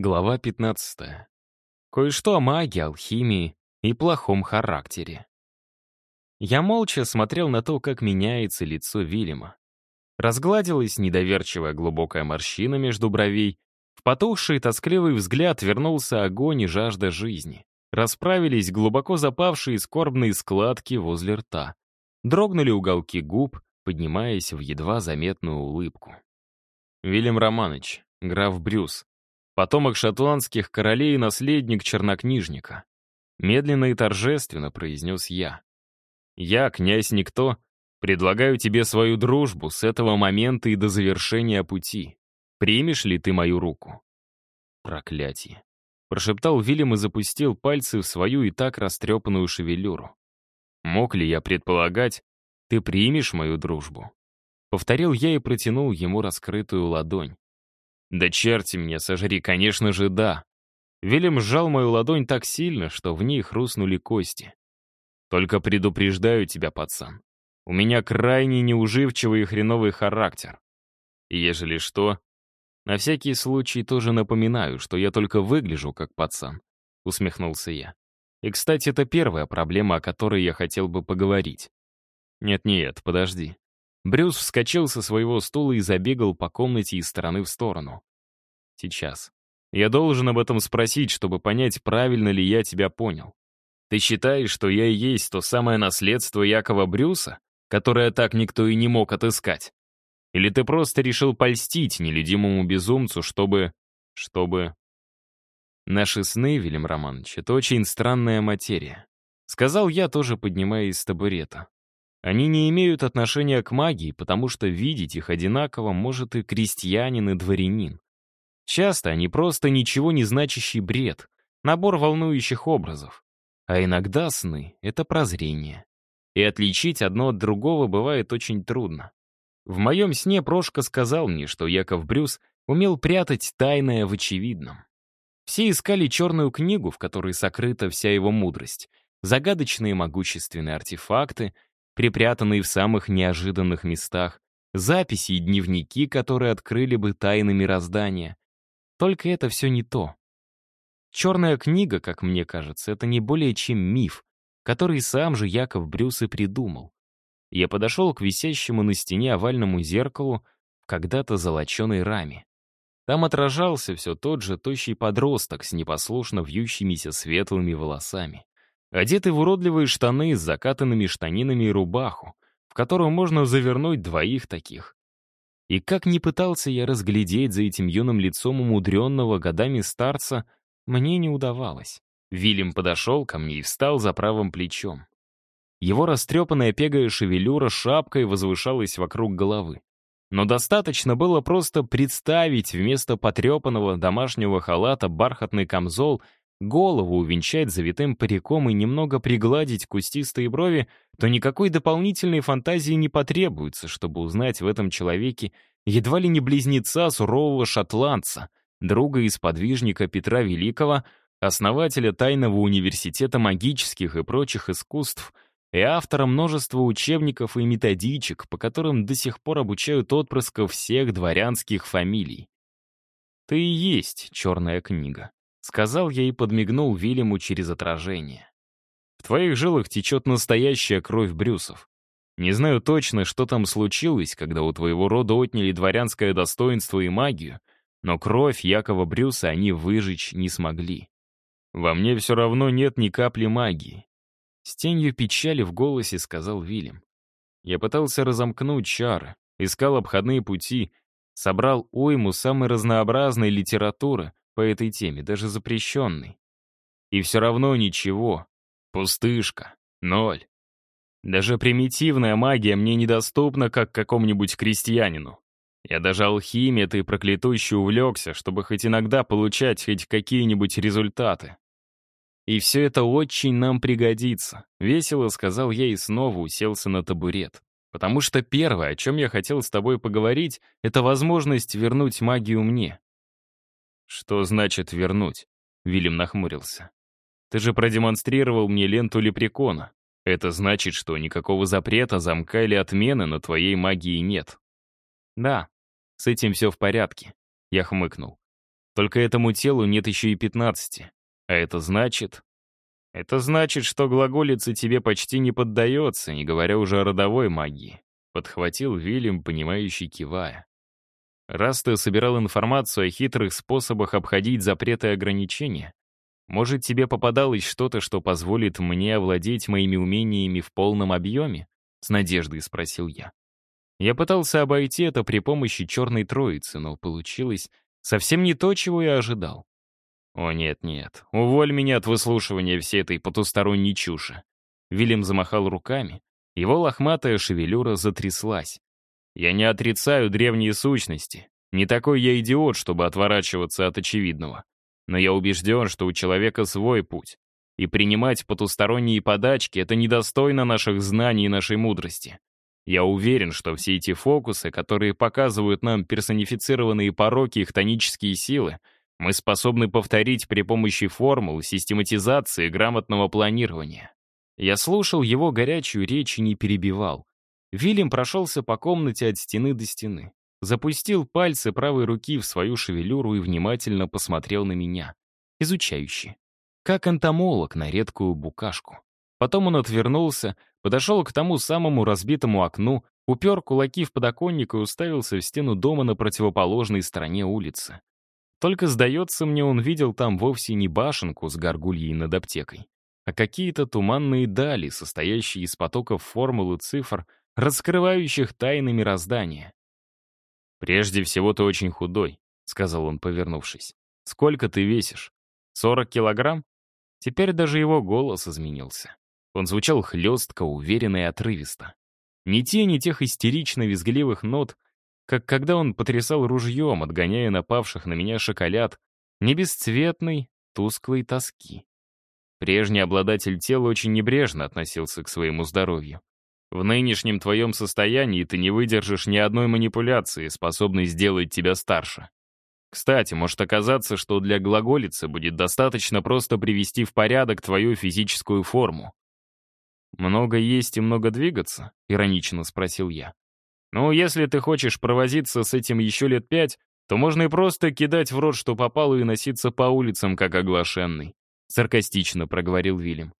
Глава 15. Кое-что о магии, алхимии и плохом характере. Я молча смотрел на то, как меняется лицо Вильяма. Разгладилась недоверчивая глубокая морщина между бровей, в потухший тоскливый взгляд вернулся огонь и жажда жизни. Расправились глубоко запавшие скорбные складки возле рта. Дрогнули уголки губ, поднимаясь в едва заметную улыбку. Вильям Романович, граф Брюс, потомок шотландских королей и наследник чернокнижника. Медленно и торжественно произнес я. Я, князь Никто, предлагаю тебе свою дружбу с этого момента и до завершения пути. Примешь ли ты мою руку? Проклятие. Прошептал Вильям и запустил пальцы в свою и так растрепанную шевелюру. Мог ли я предполагать, ты примешь мою дружбу? Повторил я и протянул ему раскрытую ладонь. Да черти мне, сожри, конечно же, да. Вильям сжал мою ладонь так сильно, что в ней хрустнули кости. Только предупреждаю тебя, пацан. У меня крайне неуживчивый и хреновый характер. Ежели что, на всякий случай тоже напоминаю, что я только выгляжу как пацан, усмехнулся я. И, кстати, это первая проблема, о которой я хотел бы поговорить. Нет-нет, подожди. Брюс вскочил со своего стула и забегал по комнате из стороны в сторону. Сейчас. Я должен об этом спросить, чтобы понять, правильно ли я тебя понял. Ты считаешь, что я и есть то самое наследство Якова Брюса, которое так никто и не мог отыскать? Или ты просто решил польстить нелюдимому безумцу, чтобы... чтобы... Наши сны, Вильям Романович, это очень странная материя. Сказал я, тоже поднимаясь с табурета. Они не имеют отношения к магии, потому что видеть их одинаково может и крестьянин, и дворянин. Часто они просто ничего не значащий бред, набор волнующих образов. А иногда сны — это прозрение. И отличить одно от другого бывает очень трудно. В моем сне Прошка сказал мне, что Яков Брюс умел прятать тайное в очевидном. Все искали черную книгу, в которой сокрыта вся его мудрость, загадочные могущественные артефакты — припрятанные в самых неожиданных местах, записи и дневники, которые открыли бы тайны мироздания. Только это все не то. Черная книга, как мне кажется, это не более чем миф, который сам же Яков Брюс и придумал. Я подошел к висящему на стене овальному зеркалу в когда-то золоченой раме. Там отражался все тот же тощий подросток с непослушно вьющимися светлыми волосами одетый в уродливые штаны с закатанными штанинами и рубаху, в которую можно завернуть двоих таких. И как ни пытался я разглядеть за этим юным лицом умудренного годами старца, мне не удавалось. Вильям подошел ко мне и встал за правым плечом. Его растрепанная пегая шевелюра шапкой возвышалась вокруг головы. Но достаточно было просто представить вместо потрепанного домашнего халата бархатный камзол голову увенчать завитым париком и немного пригладить кустистые брови, то никакой дополнительной фантазии не потребуется, чтобы узнать в этом человеке едва ли не близнеца сурового шотландца, друга и сподвижника Петра Великого, основателя тайного университета магических и прочих искусств и автора множества учебников и методичек, по которым до сих пор обучают отпрысков всех дворянских фамилий. Ты и есть черная книга. Сказал я и подмигнул Вильяму через отражение. В твоих жилах течет настоящая кровь Брюсов. Не знаю точно, что там случилось, когда у твоего рода отняли дворянское достоинство и магию, но кровь Якова Брюса они выжечь не смогли. Во мне все равно нет ни капли магии. С тенью печали в голосе сказал Вильям. Я пытался разомкнуть чары, искал обходные пути, собрал уйму самой разнообразной литературы, по этой теме, даже запрещенный. И все равно ничего. Пустышка. Ноль. Даже примитивная магия мне недоступна, как какому-нибудь крестьянину. Я даже алхимией этой проклятущей увлекся, чтобы хоть иногда получать хоть какие-нибудь результаты. И все это очень нам пригодится, — весело сказал я и снова уселся на табурет. Потому что первое, о чем я хотел с тобой поговорить, это возможность вернуть магию мне. «Что значит вернуть?» — Вильям нахмурился. «Ты же продемонстрировал мне ленту лепрекона. Это значит, что никакого запрета, замка или отмены на твоей магии нет». «Да, с этим все в порядке», — я хмыкнул. Только этому телу нет еще и 15. А это значит... Это значит, что глаголица тебе почти не поддается, не говоря уже о родовой магии. Подхватил Вильям, понимающий кивая. Раз ты собирал информацию о хитрых способах обходить запреты и ограничения, может, тебе попадалось что-то, что позволит мне овладеть моими умениями в полном объеме? С надеждой спросил я. Я пытался обойти это при помощи черной троицы, но получилось совсем не то, чего я ожидал. О, нет-нет, уволь меня от выслушивания всей этой потусторонней чуши. Вильям замахал руками, его лохматая шевелюра затряслась. Я не отрицаю древние сущности. Не такой я идиот, чтобы отворачиваться от очевидного. Но я убежден, что у человека свой путь. И принимать потусторонние подачки — это недостойно наших знаний и нашей мудрости. Я уверен, что все эти фокусы, которые показывают нам персонифицированные пороки и хтонические силы, мы способны повторить при помощи формул, систематизации грамотного планирования. Я слушал его горячую речь и не перебивал. Вильям прошелся по комнате от стены до стены, запустил пальцы правой руки в свою шевелюру и внимательно посмотрел на меня, изучающе, как энтомолог на редкую букашку. Потом он отвернулся, подошел к тому самому разбитому окну, упер кулаки в подоконник и уставился в стену дома на противоположной стороне улицы. Только, сдается мне, он видел там вовсе не башенку с горгульей над аптекой, а какие-то туманные дали, состоящие из потоков формул и цифр, раскрывающих тайны мироздания. «Прежде всего, ты очень худой», — сказал он, повернувшись. «Сколько ты весишь? 40 килограмм?» Теперь даже его голос изменился. Он звучал хлестко, уверенно и отрывисто. Ни тени тех истерично-визгливых нот, как когда он потрясал ружьем, отгоняя напавших на меня шоколад, не бесцветной, тусклой тоски. Прежний обладатель тела очень небрежно относился к своему здоровью. В нынешнем твоем состоянии ты не выдержишь ни одной манипуляции, способной сделать тебя старше. Кстати, может оказаться, что для глаголицы будет достаточно просто привести в порядок твою физическую форму. «Много есть и много двигаться?» — иронично спросил я. «Ну, если ты хочешь провозиться с этим еще лет пять, то можно и просто кидать в рот, что попало, и носиться по улицам, как оглашенный», — саркастично проговорил Вильям.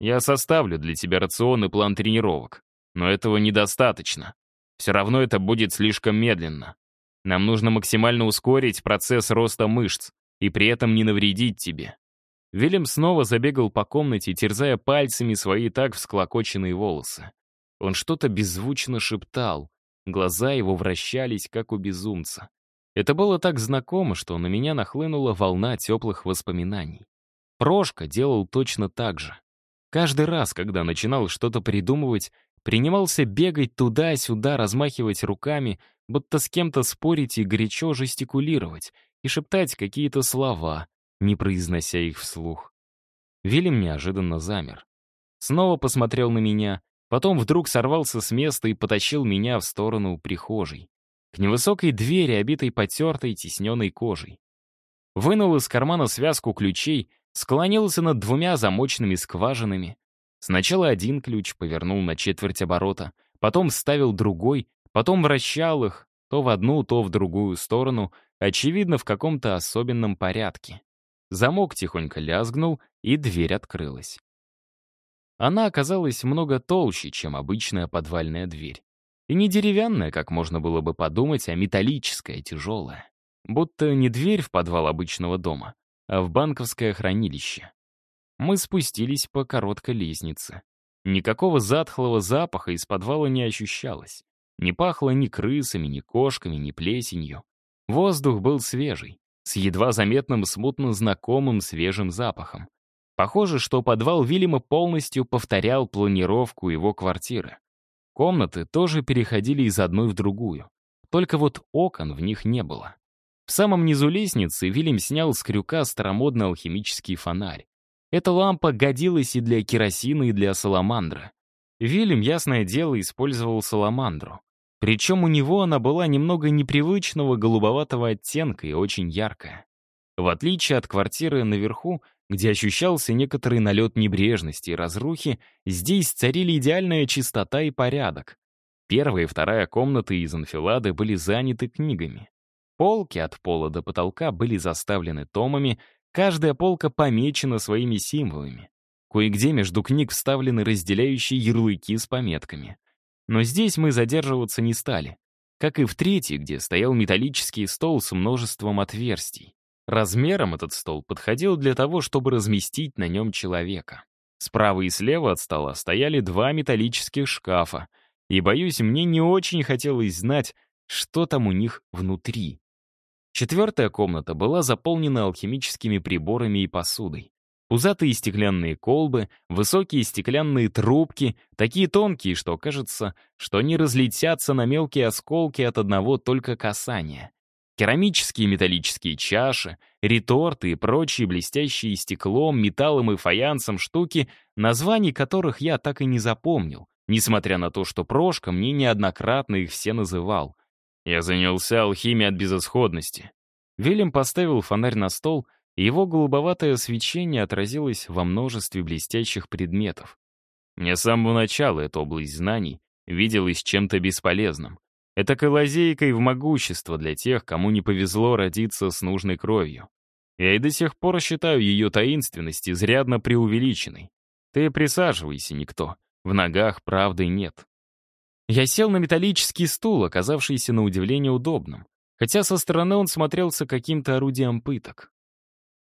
«Я составлю для тебя рацион и план тренировок. Но этого недостаточно. Все равно это будет слишком медленно. Нам нужно максимально ускорить процесс роста мышц и при этом не навредить тебе. Вильям снова забегал по комнате, терзая пальцами свои так всклокоченные волосы. Он что-то беззвучно шептал, глаза его вращались, как у безумца. Это было так знакомо, что на меня нахлынула волна теплых воспоминаний. Прошка делал точно так же. Каждый раз, когда начинал что-то придумывать, принимался бегать туда-сюда, размахивать руками, будто с кем-то спорить и горячо жестикулировать, и шептать какие-то слова, не произнося их вслух. Вильям неожиданно замер. Снова посмотрел на меня, потом вдруг сорвался с места и потащил меня в сторону прихожей. К невысокой двери, обитой потертой, тесненной кожей. Вынул из кармана связку ключей, склонился над двумя замочными скважинами, Сначала один ключ повернул на четверть оборота, потом вставил другой, потом вращал их то в одну, то в другую сторону, очевидно, в каком-то особенном порядке. Замок тихонько лязгнул, и дверь открылась. Она оказалась много толще, чем обычная подвальная дверь. И не деревянная, как можно было бы подумать, а металлическая, тяжелая. Будто не дверь в подвал обычного дома, а в банковское хранилище. Мы спустились по короткой лестнице. Никакого затхлого запаха из подвала не ощущалось. Не пахло ни крысами, ни кошками, ни плесенью. Воздух был свежий, с едва заметным смутно знакомым свежим запахом. Похоже, что подвал Вильяма полностью повторял планировку его квартиры. Комнаты тоже переходили из одной в другую. Только вот окон в них не было. В самом низу лестницы Вильям снял с крюка старомодный алхимический фонарь. Эта лампа годилась и для керосина, и для саламандра. Вильям, ясное дело, использовал саламандру. Причем у него она была немного непривычного голубоватого оттенка и очень яркая. В отличие от квартиры наверху, где ощущался некоторый налет небрежности и разрухи, здесь царили идеальная чистота и порядок. Первая и вторая комнаты из анфилады были заняты книгами. Полки от пола до потолка были заставлены томами, каждая полка помечена своими символами. Кое-где между книг вставлены разделяющие ярлыки с пометками. Но здесь мы задерживаться не стали. Как и в третьей, где стоял металлический стол с множеством отверстий. Размером этот стол подходил для того, чтобы разместить на нем человека. Справа и слева от стола стояли два металлических шкафа, и, боюсь, мне не очень хотелось знать, что там у них внутри. Четвертая комната была заполнена алхимическими приборами и посудой. Пузатые стеклянные колбы, высокие стеклянные трубки, такие тонкие, что кажется, что они разлетятся на мелкие осколки от одного только касания. Керамические металлические чаши, реторты и прочие блестящие стеклом, металлом и фаянсом штуки, названий которых я так и не запомнил, несмотря на то, что Прошка мне неоднократно их все называл. Я занялся алхимией от безысходности. Вильям поставил фонарь на стол, и его голубоватое свечение отразилось во множестве блестящих предметов. Мне с самого начала эта область знаний виделась чем-то бесполезным. Это лазейкой в могущество для тех, кому не повезло родиться с нужной кровью. Я и до сих пор считаю ее таинственность изрядно преувеличенной. Ты присаживайся, никто. В ногах правды нет. Я сел на металлический стул, оказавшийся на удивление удобным, хотя со стороны он смотрелся каким-то орудием пыток.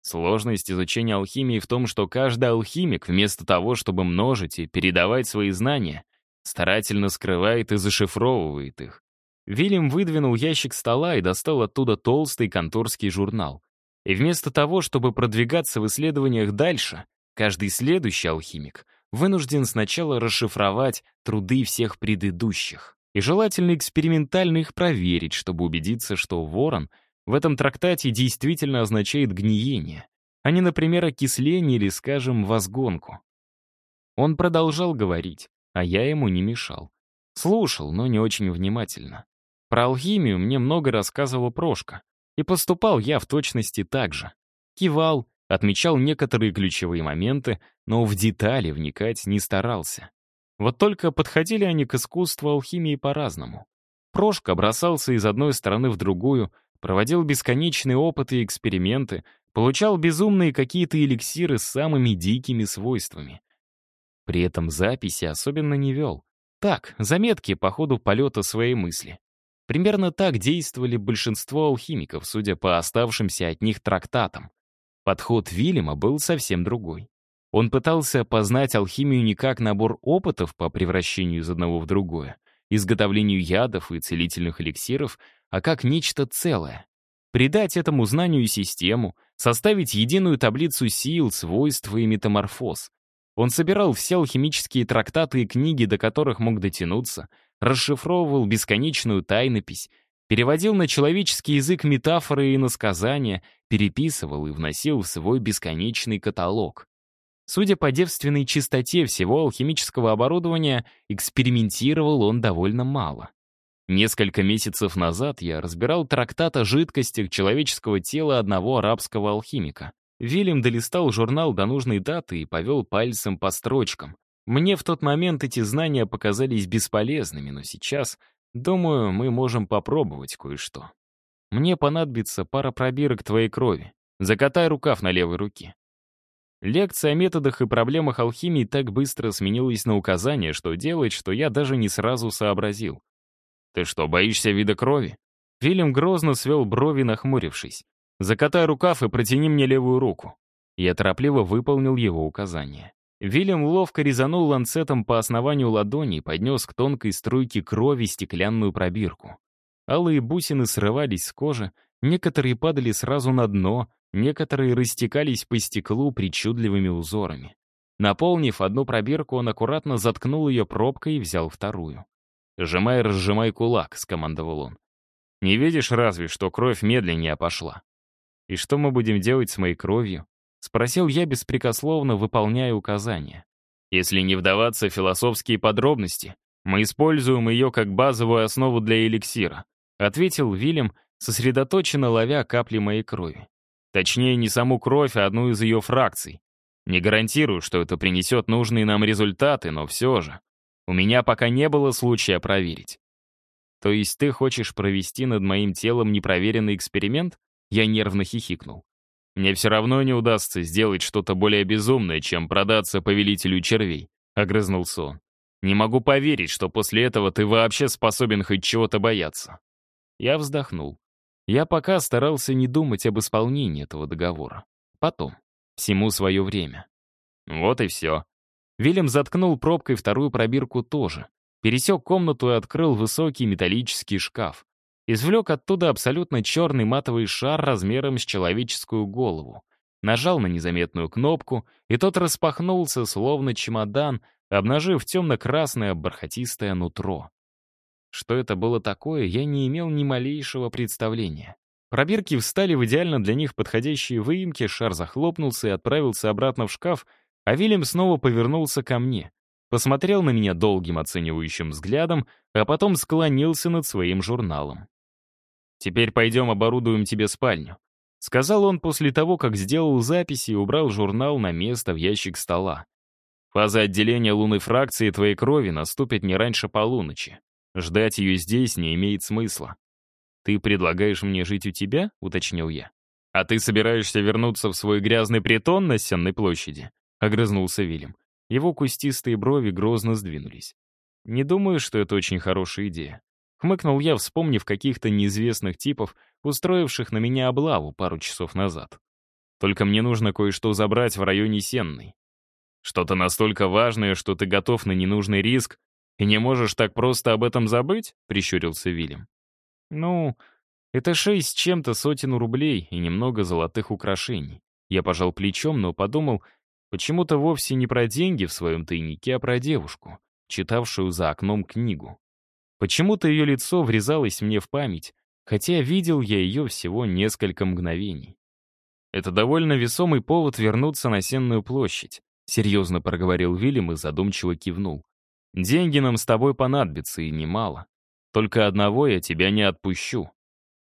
Сложность изучения алхимии в том, что каждый алхимик, вместо того, чтобы множить и передавать свои знания, старательно скрывает и зашифровывает их. Вильям выдвинул ящик стола и достал оттуда толстый конторский журнал. И вместо того, чтобы продвигаться в исследованиях дальше, каждый следующий алхимик вынужден сначала расшифровать труды всех предыдущих. И желательно экспериментально их проверить, чтобы убедиться, что ворон в этом трактате действительно означает гниение, а не, например, окисление или, скажем, возгонку. Он продолжал говорить, а я ему не мешал. Слушал, но не очень внимательно. Про алхимию мне много рассказывала Прошка, и поступал я в точности так же. Кивал, отмечал некоторые ключевые моменты, но в детали вникать не старался. Вот только подходили они к искусству алхимии по-разному. Прошка бросался из одной стороны в другую, проводил бесконечные опыты и эксперименты, получал безумные какие-то эликсиры с самыми дикими свойствами. При этом записи особенно не вел. Так, заметки по ходу полета своей мысли. Примерно так действовали большинство алхимиков, судя по оставшимся от них трактатам. Подход Вильяма был совсем другой. Он пытался познать алхимию не как набор опытов по превращению из одного в другое, изготовлению ядов и целительных эликсиров, а как нечто целое. Придать этому знанию систему, составить единую таблицу сил, свойств и метаморфоз. Он собирал все алхимические трактаты и книги, до которых мог дотянуться — расшифровывал бесконечную тайнопись, переводил на человеческий язык метафоры и иносказания, переписывал и вносил в свой бесконечный каталог. Судя по девственной чистоте всего алхимического оборудования, экспериментировал он довольно мало. Несколько месяцев назад я разбирал трактат о жидкостях человеческого тела одного арабского алхимика. Вильям долистал журнал до нужной даты и повел пальцем по строчкам. Мне в тот момент эти знания показались бесполезными, но сейчас, думаю, мы можем попробовать кое-что. Мне понадобится пара пробирок твоей крови. Закатай рукав на левой руке. Лекция о методах и проблемах алхимии так быстро сменилась на указание, что делать, что я даже не сразу сообразил. «Ты что, боишься вида крови?» Вильям грозно свел брови, нахмурившись. «Закатай рукав и протяни мне левую руку». Я торопливо выполнил его указание. Вильям ловко резанул ланцетом по основанию ладони и поднес к тонкой струйке крови стеклянную пробирку. Алые бусины срывались с кожи, некоторые падали сразу на дно, некоторые растекались по стеклу причудливыми узорами. Наполнив одну пробирку, он аккуратно заткнул ее пробкой и взял вторую. «Сжимай, разжимай кулак», — скомандовал он. «Не видишь разве, что кровь медленнее пошла? И что мы будем делать с моей кровью? Спросил я беспрекословно, выполняя указания. Если не вдаваться в философские подробности, мы используем ее как базовую основу для эликсира, ответил Вильям, сосредоточенно ловя капли моей крови. Точнее, не саму кровь, а одну из ее фракций. Не гарантирую, что это принесет нужные нам результаты, но все же. У меня пока не было случая проверить. То есть ты хочешь провести над моим телом непроверенный эксперимент? Я нервно хихикнул. Мне все равно не удастся сделать что-то более безумное, чем продаться повелителю червей, огрызнулся он. Не могу поверить, что после этого ты вообще способен хоть чего-то бояться. Я вздохнул. Я пока старался не думать об исполнении этого договора. Потом. Всему свое время. Вот и все. Вильям заткнул пробкой вторую пробирку тоже. Пересек комнату и открыл высокий металлический шкаф. Извлек оттуда абсолютно черный матовый шар размером с человеческую голову. Нажал на незаметную кнопку, и тот распахнулся, словно чемодан, обнажив темно-красное бархатистое нутро. Что это было такое, я не имел ни малейшего представления. Пробирки встали в идеально для них подходящие выемки, шар захлопнулся и отправился обратно в шкаф, а Вильям снова повернулся ко мне. Посмотрел на меня долгим оценивающим взглядом, а потом склонился над своим журналом. «Теперь пойдем оборудуем тебе спальню», — сказал он после того, как сделал записи и убрал журнал на место в ящик стола. «Фаза отделения лунной фракции твоей крови наступит не раньше полуночи. Ждать ее здесь не имеет смысла». «Ты предлагаешь мне жить у тебя?» — уточнил я. «А ты собираешься вернуться в свой грязный притон на Сенной площади?» — огрызнулся Вильям. Его кустистые брови грозно сдвинулись. «Не думаю, что это очень хорошая идея. Хмыкнул я, вспомнив каких-то неизвестных типов, устроивших на меня облаву пару часов назад. Только мне нужно кое-что забрать в районе Сенной. Что-то настолько важное, что ты готов на ненужный риск и не можешь так просто об этом забыть?» — прищурился Вильям. «Ну, это шесть с чем-то сотен рублей и немного золотых украшений». Я пожал плечом, но подумал, почему-то вовсе не про деньги в своем тайнике, а про девушку, читавшую за окном книгу. Почему-то ее лицо врезалось мне в память, хотя видел я ее всего несколько мгновений. Это довольно весомый повод вернуться на Сенную площадь, серьезно проговорил Вильям и задумчиво кивнул. Деньги нам с тобой понадобятся, и немало. Только одного я тебя не отпущу.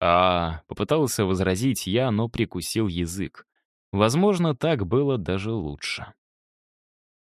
А, попытался возразить я, но прикусил язык. Возможно, так было даже лучше.